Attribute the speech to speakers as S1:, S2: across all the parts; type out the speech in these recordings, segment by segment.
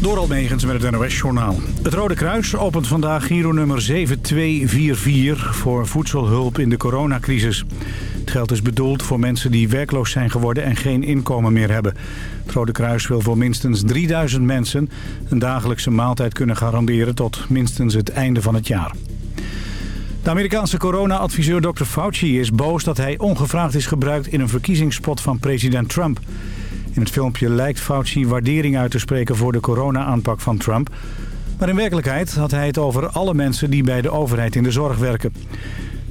S1: Door Megens met het NOS-journaal. Het Rode Kruis opent vandaag Giro nummer 7244 voor voedselhulp in de coronacrisis. Het geld is bedoeld voor mensen die werkloos zijn geworden en geen inkomen meer hebben. Het Rode Kruis wil voor minstens 3000 mensen een dagelijkse maaltijd kunnen garanderen tot minstens het einde van het jaar. De Amerikaanse corona-adviseur Dr. Fauci is boos dat hij ongevraagd is gebruikt in een verkiezingsspot van president Trump. In het filmpje lijkt Fauci waardering uit te spreken voor de corona-aanpak van Trump. Maar in werkelijkheid had hij het over alle mensen die bij de overheid in de zorg werken.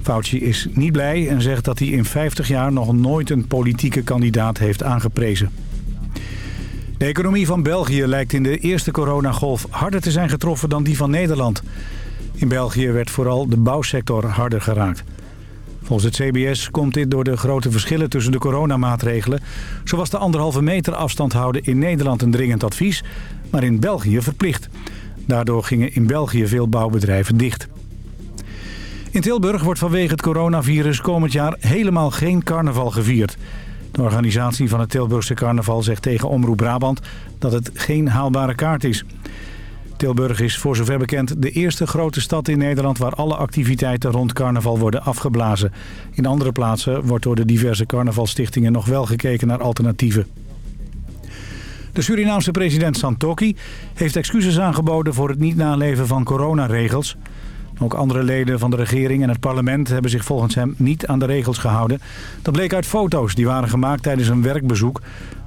S1: Fauci is niet blij en zegt dat hij in 50 jaar nog nooit een politieke kandidaat heeft aangeprezen. De economie van België lijkt in de eerste coronagolf harder te zijn getroffen dan die van Nederland. In België werd vooral de bouwsector harder geraakt. Volgens het CBS komt dit door de grote verschillen tussen de coronamaatregelen. Zo was de anderhalve meter afstand houden in Nederland een dringend advies, maar in België verplicht. Daardoor gingen in België veel bouwbedrijven dicht. In Tilburg wordt vanwege het coronavirus komend jaar helemaal geen carnaval gevierd. De organisatie van het Tilburgse carnaval zegt tegen Omroep Brabant dat het geen haalbare kaart is. Tilburg is voor zover bekend de eerste grote stad in Nederland... waar alle activiteiten rond carnaval worden afgeblazen. In andere plaatsen wordt door de diverse carnavalstichtingen nog wel gekeken naar alternatieven. De Surinaamse president Santoki heeft excuses aangeboden voor het niet naleven van coronaregels. Ook andere leden van de regering en het parlement hebben zich volgens hem niet aan de regels gehouden. Dat bleek uit foto's die waren gemaakt tijdens een werkbezoek...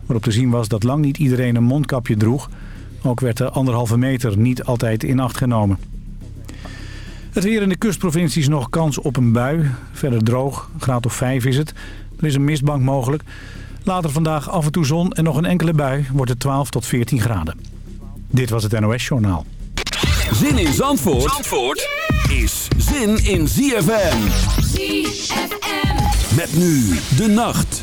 S1: waarop te zien was dat lang niet iedereen een mondkapje droeg... Ook werd de anderhalve meter niet altijd in acht genomen. Het weer in de kustprovincies nog kans op een bui. Verder droog, graad of 5 is het. Er is een mistbank mogelijk. Later vandaag af en toe zon en nog een enkele bui. Wordt het 12 tot 14 graden. Dit was het NOS Journaal.
S2: Zin in Zandvoort, Zandvoort is zin in ZFM.
S3: ZFM.
S2: Met nu de nacht.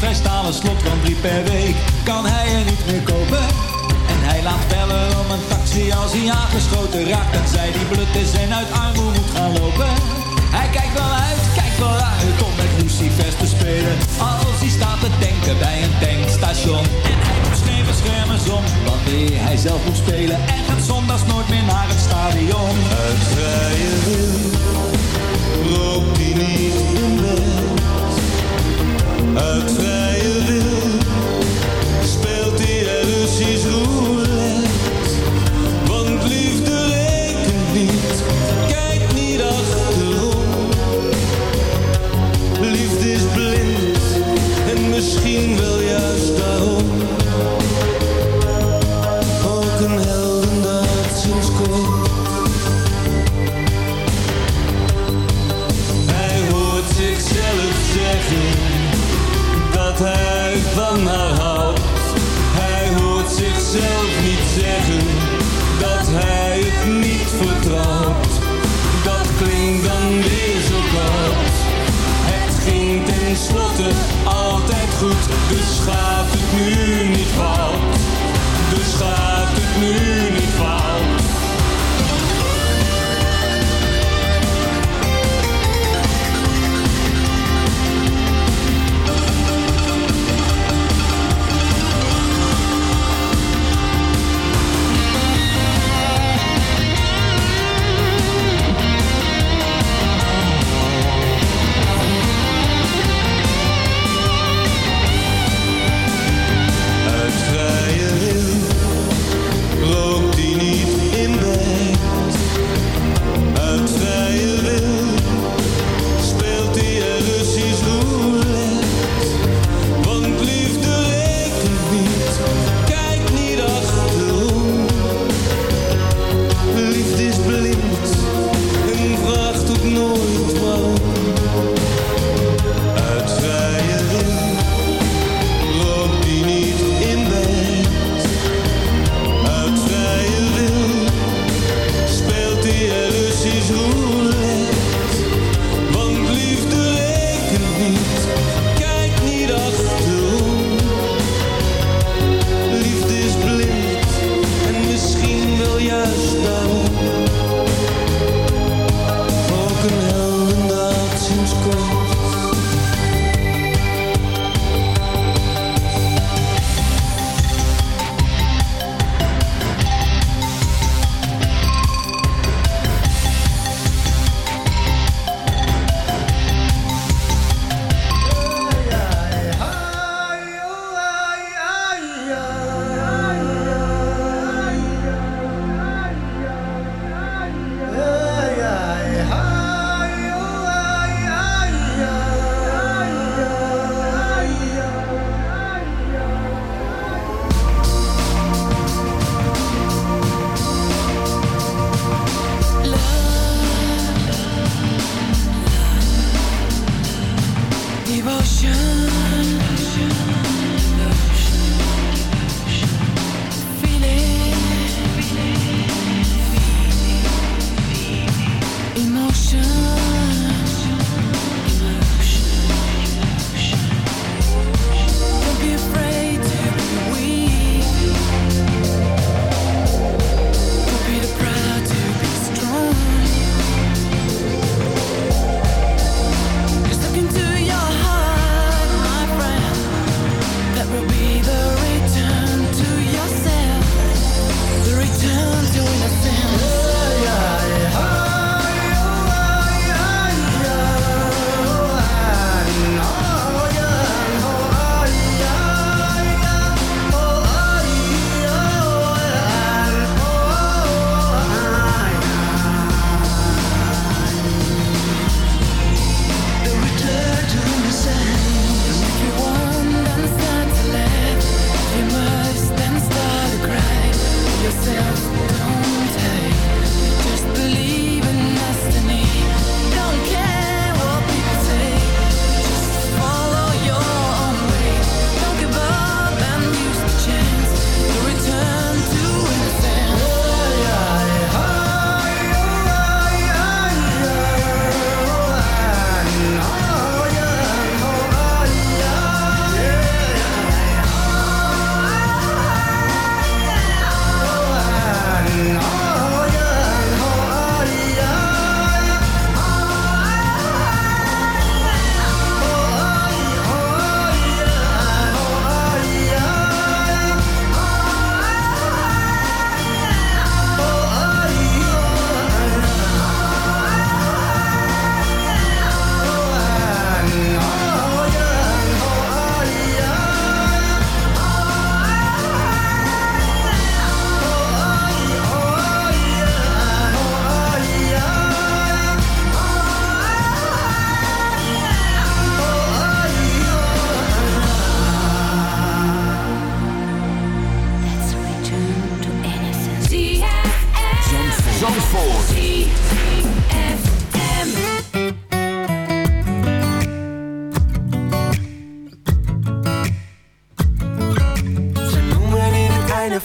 S4: van een roestvrij stalen slot van drie per week. Kan hij er niet meer kopen? En hij laat bellen om een taxi als hij aangeschoten raakt. En zij die blut is en uit armoede moet gaan lopen. Hij kijkt wel uit, kijkt wel uit om met Lucifers te spelen. Als hij staat te denken bij een tankstation. En hij doet geen beschermers om wanneer hij zelf moet spelen. En gaat zondags nooit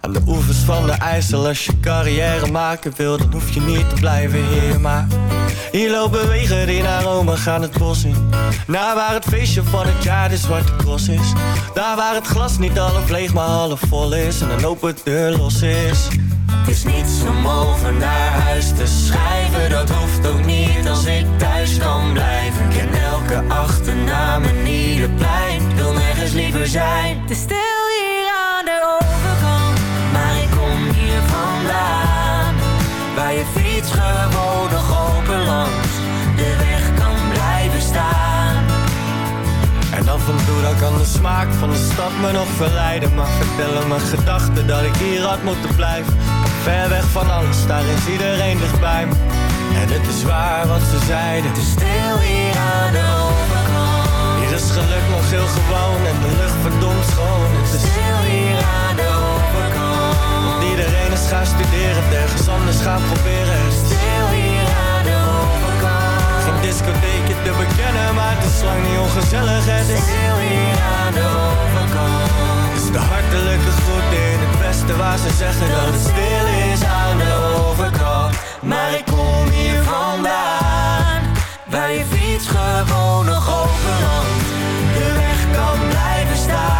S5: Aan de oevers van de IJssel Als je carrière maken wil, dan hoef je niet te blijven hier Maar hier lopen wegen die naar Rome gaan het bos in. Naar waar het feestje van het jaar de zwarte cross is. Daar waar het glas niet half leeg maar half vol is. En een open deur los is.
S6: Het is niets om over naar huis te schrijven, dat hoeft ook niet als ik thuis kan blijven. Ik ken elke achternaam en ieder plein, wil nergens liever zijn.
S7: Te stil
S6: waar je fiets gewoon nog open langs. De weg kan blijven staan.
S5: En af en toe dan kan de smaak van de stad me nog verleiden. Maar vertellen mijn gedachten dat ik hier had moeten blijven. Ver weg van alles, daar is iedereen dichtbij me. En het is waar wat ze zeiden.
S6: Te stil
S5: gaan proberen
S6: Stil hier aan de overkant.
S5: geen discotheekje te bekennen, maar het is lang niet ongezellig Het is
S6: Stil hier aan de overkant.
S5: is de hartelijke groet in het westen waar ze zeggen dat het stil is aan de overkant
S6: Maar ik kom hier vandaan, waar je fiets gewoon nog open langs de weg kan blijven staan.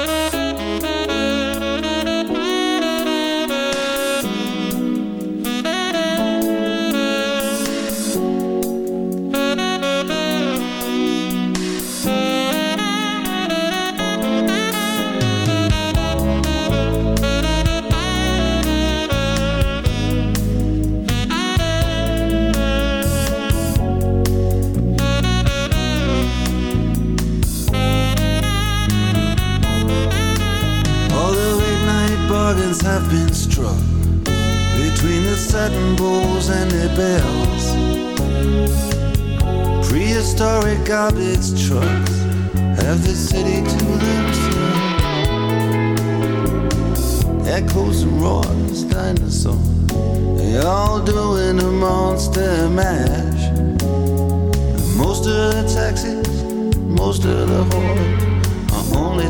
S8: The bells. Prehistoric garbage trucks have the city to themselves. Echoes and roars, dinosaurs, they all doing a monster mash. Most of the taxis, most of the whores are only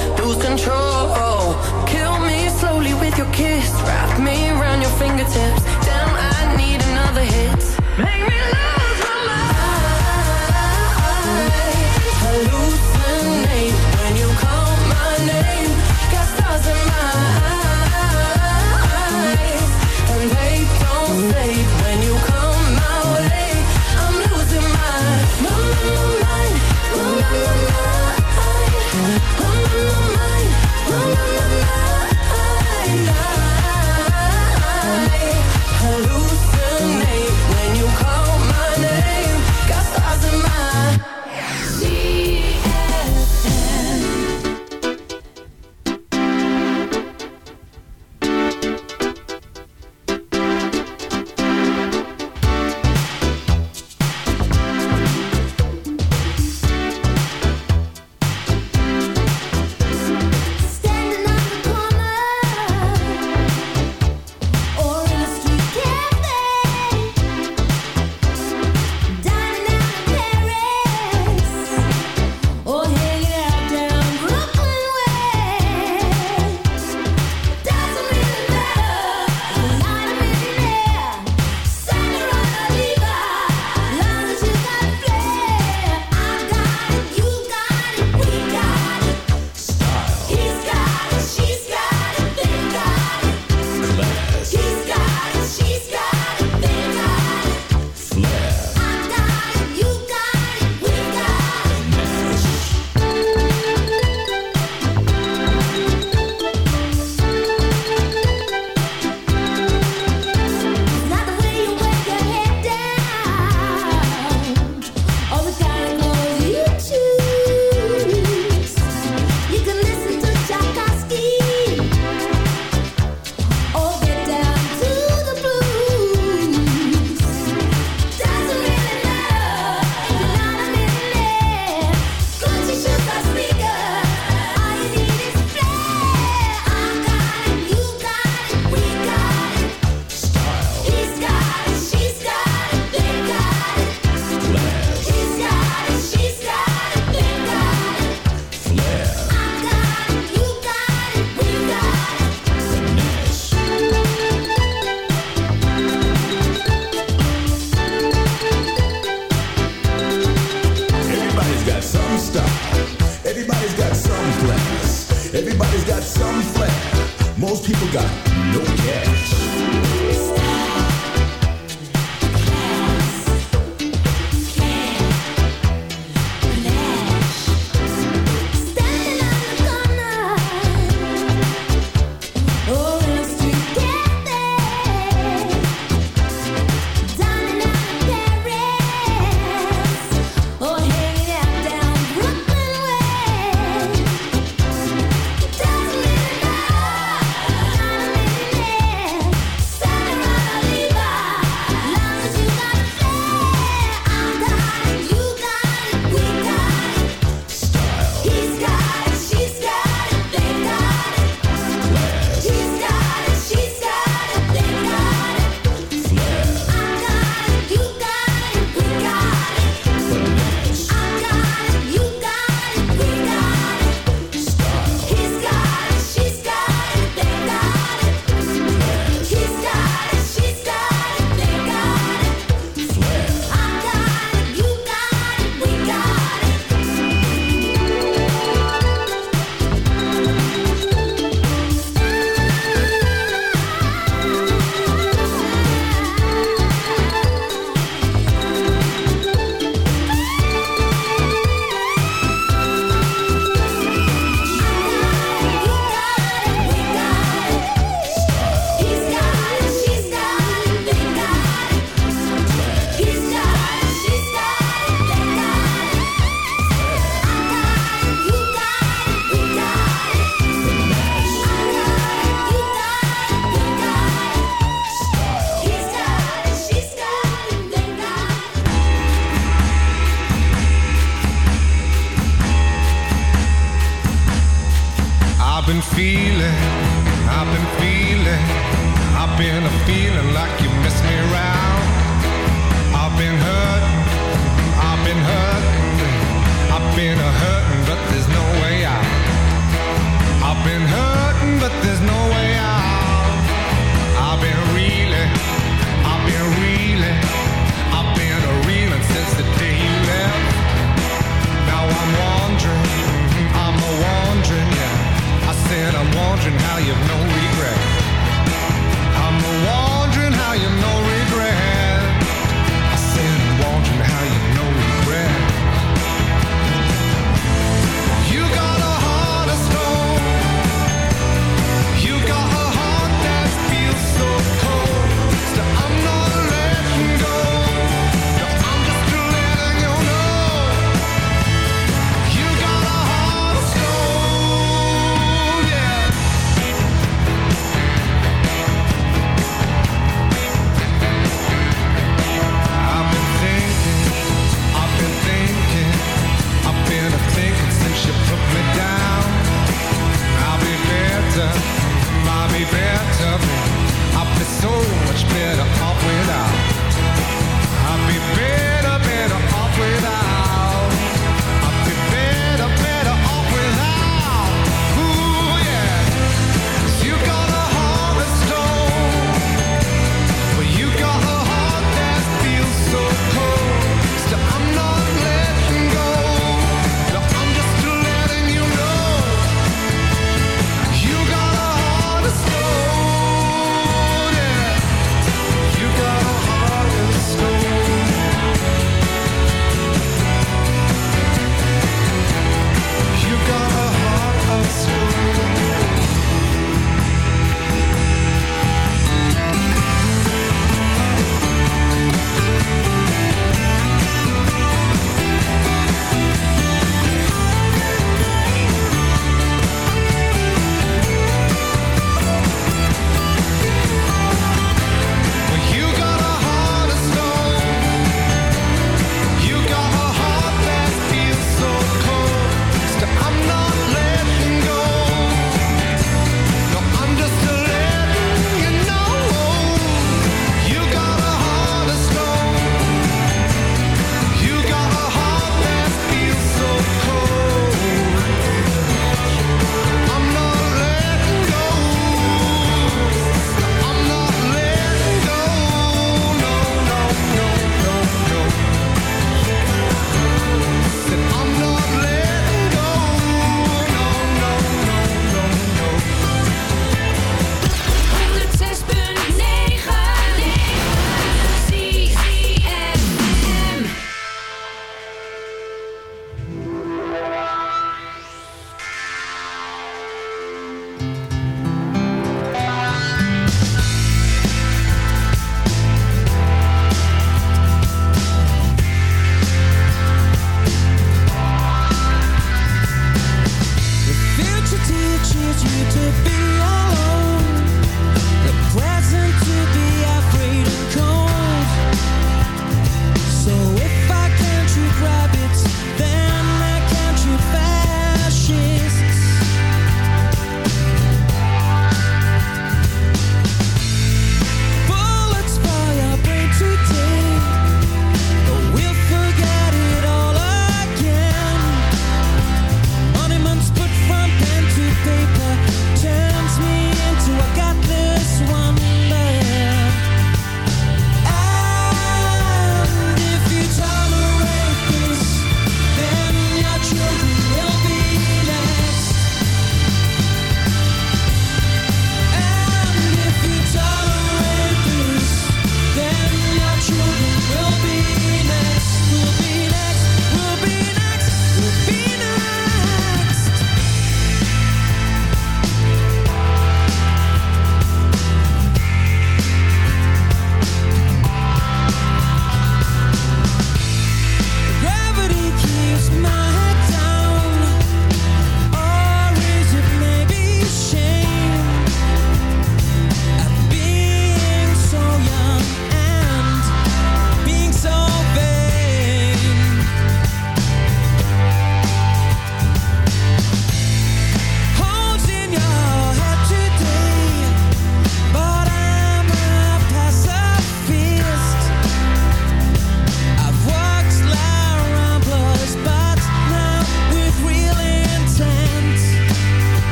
S8: and
S9: how you've no regret.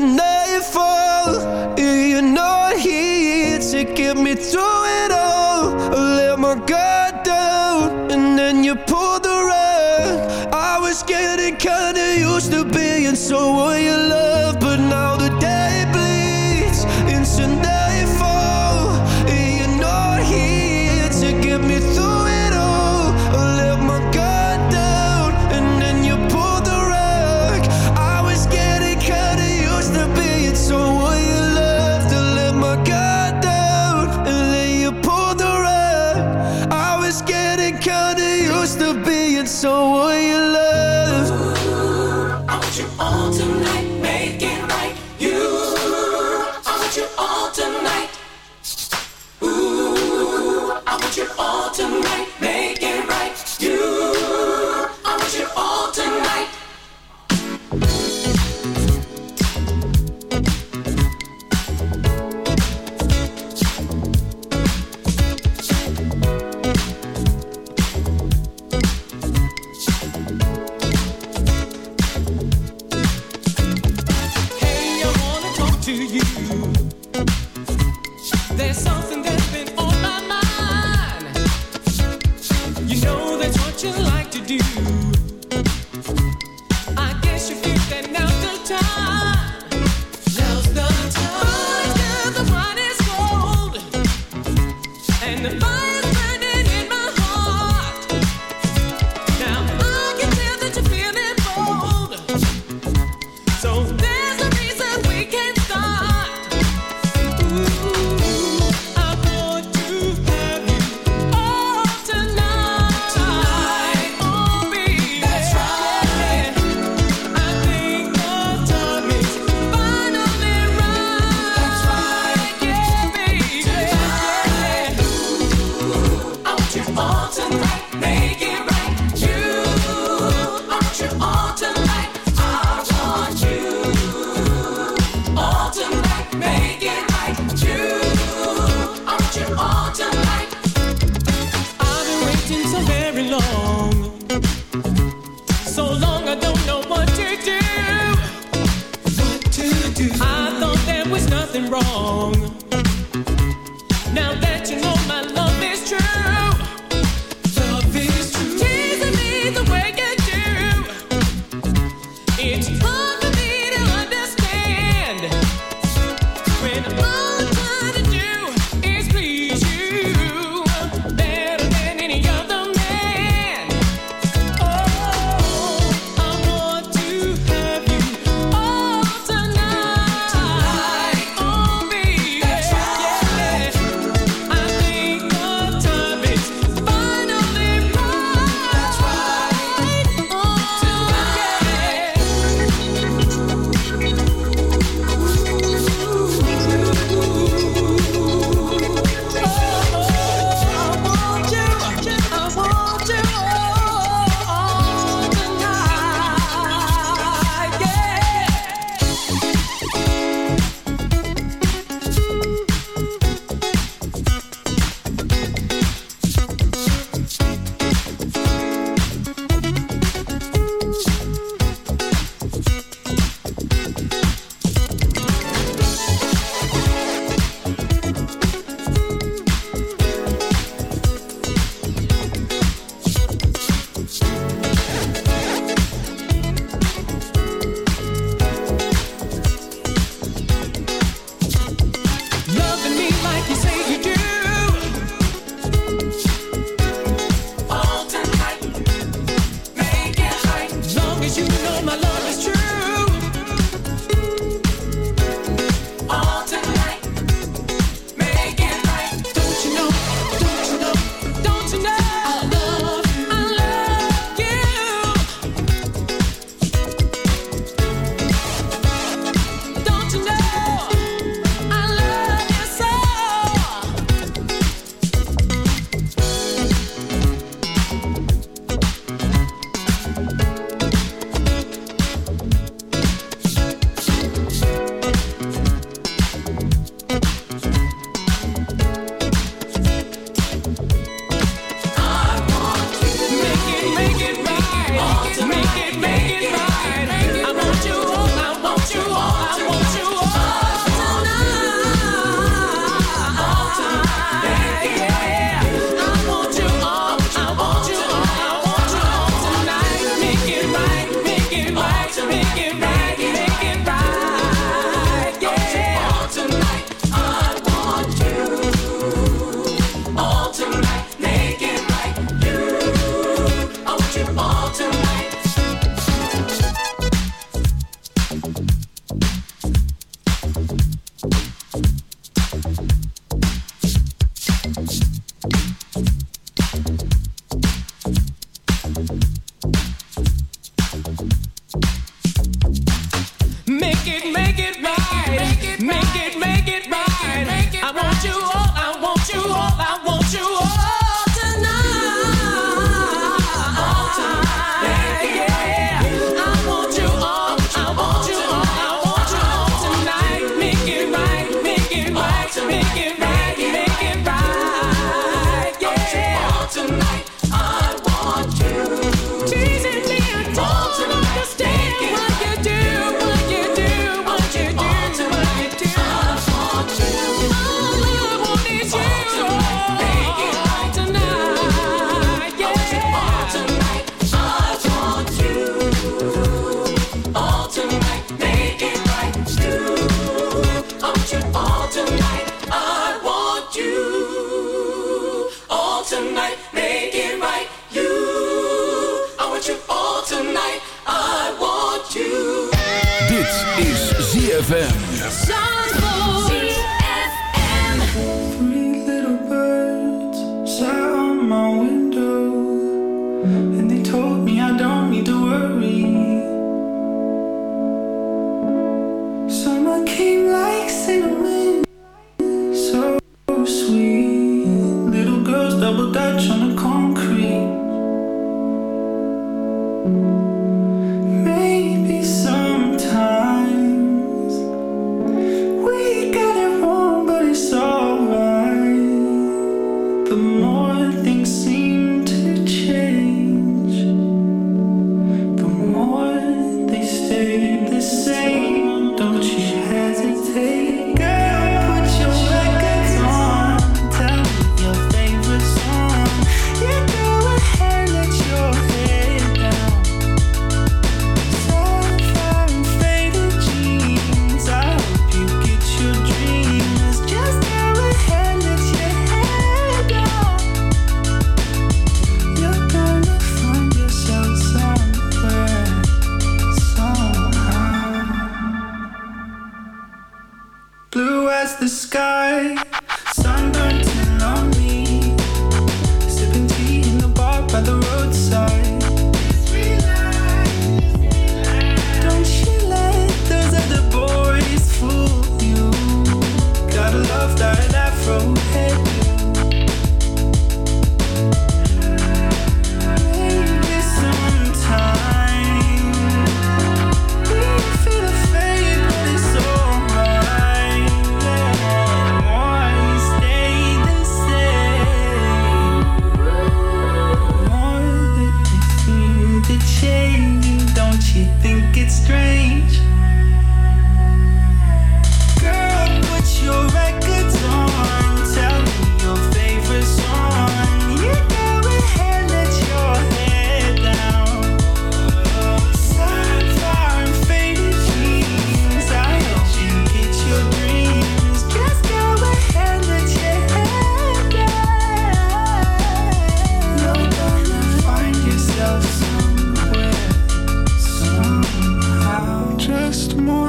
S3: nightfall. You're not here to get me through.
S10: can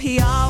S7: he always